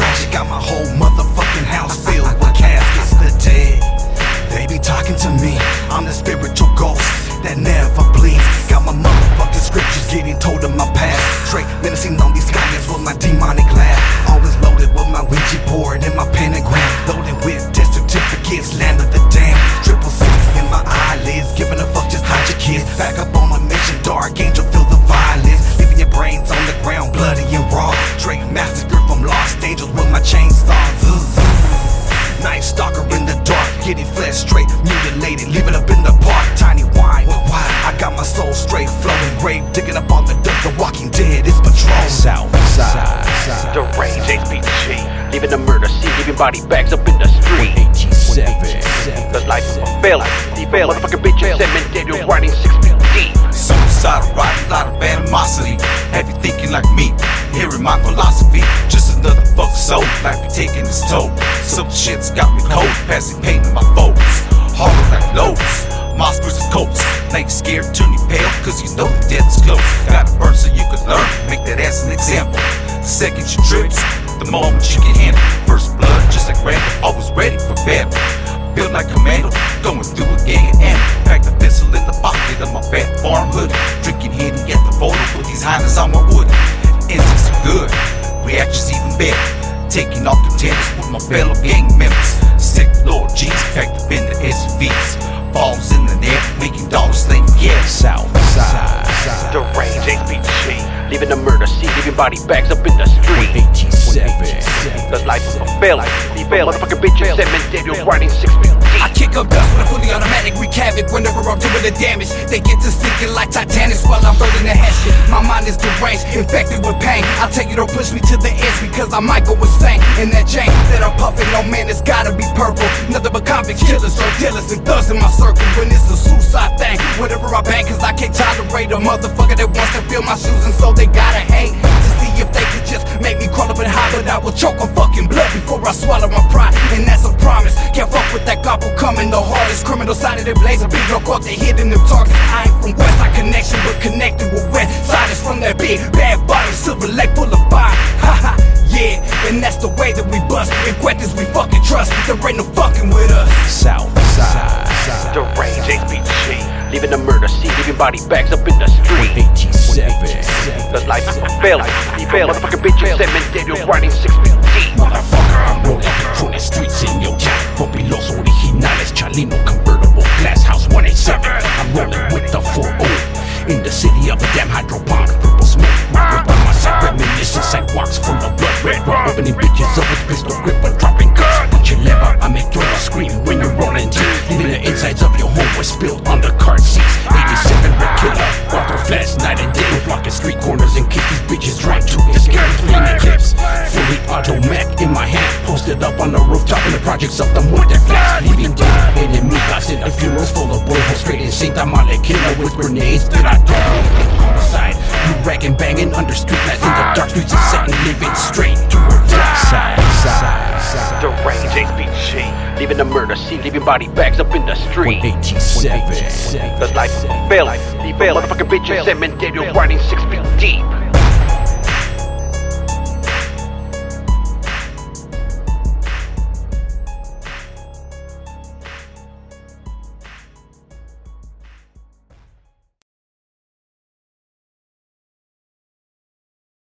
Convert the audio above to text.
tragic. Got my whole motherfucking house filled with caskets. The dead, they be talking to me. I'm the spiritual ghost that never bleeds. Got my motherfucking scriptures getting told in my past. Straight menacing on these skies with my demonic laugh. Always loaded with my Ouija board and my stalker in the dark, getting flesh straight, mutilated, leave it up in the park. Tiny wine, with why? I got my soul straight flowing, grave digging up all the dirt. The Walking Dead is patrol. Southside. The range HBG, leaving the murder scene, leaving body bags up in the street. 87. The life of a failure, the fail, motherfucking bitch, cemented, riding six feet deep. Suicidal a lot of animosity. Have you thinking like me? Hearing my philosophy. Just another fuck soul, life be taking its toll. Some shit's got me cold, passing pain in my foes. Harder like loads. Versus coats. Now you scared, turn you pale, cause you know the death is close. Gotta burn so you can learn, make that ass an example. The second you trips, the moment you can handle. First blood, just like Rambo, always ready for battle. Built like commando, going through a gang and. Pack the pistol better. Taking off contenders with my fellow gang members. Sick Lord G's packed up in the SUVs. Balls in the net, making dollars sling yes. Southside. The range HBG, leaving the murder scene, leaving body bags up in the street. 87. The life of a failure, the fail, motherfucking bitch, cemented, riding six feet I kick up dust with a fully automatic, wreak havoc whenever I'm doing the damage. They get to sinking like Titanic while I'm burning the the edge because I might go insane. And that chain that I'm puffing, no man, it's gotta be purple. Nothing but convicts, killers, drug dealers, and thugs in my circle. When it's a suicide thing, whatever I bang, cause I can't tolerate a motherfucker that wants to feel my shoes, and so they gotta hate to see if they could just make me crawl up and high, but I will choke on fucking blood before I swallow my pride, and that's a promise. Can't fuck with that gobble coming, the hardest criminal side of the blaze, a big caught they hitting them targets. I ain't from Westside Connection, but connected with West Siders from that big bad bottom, silver lake full of fire. Ha ha, yeah, and that's the way that we bust. And Quetas we fucking trust, there ain't no fucking with us. Southside. The range HBG, leaving the murder scene, leaving body bags up in the street. 87. The life of a failure, the fail, motherfucking bitch, you cemented riding six feet deep. Motherfucker, I'm rolling the streets in your jack. Poppy los originales, Chalino convertible, glass house 187. I'm rolling with the 4 in the city of a damn hydroponic opening bitches up with pistol grip and dropping guns. Put your lever, I make your scream when you're rolling deep. Leaving the insides of your home was spilled on the car seats. 87 red killer, walk through flash night and day. Blocking street corners and kick these bitches right to the scary flaming clips. Fully auto Mac in my hand, posted up on the rooftop in the projects of the that flash. Leaving dead enemy box in the funerals full of bullets. Straight in St. Amale killer with grenades that I throw. The murder scene, leaving body bags up in the street. 87. The life of a failure, the fail, motherfucking bitch, cemented, riding six feet deep.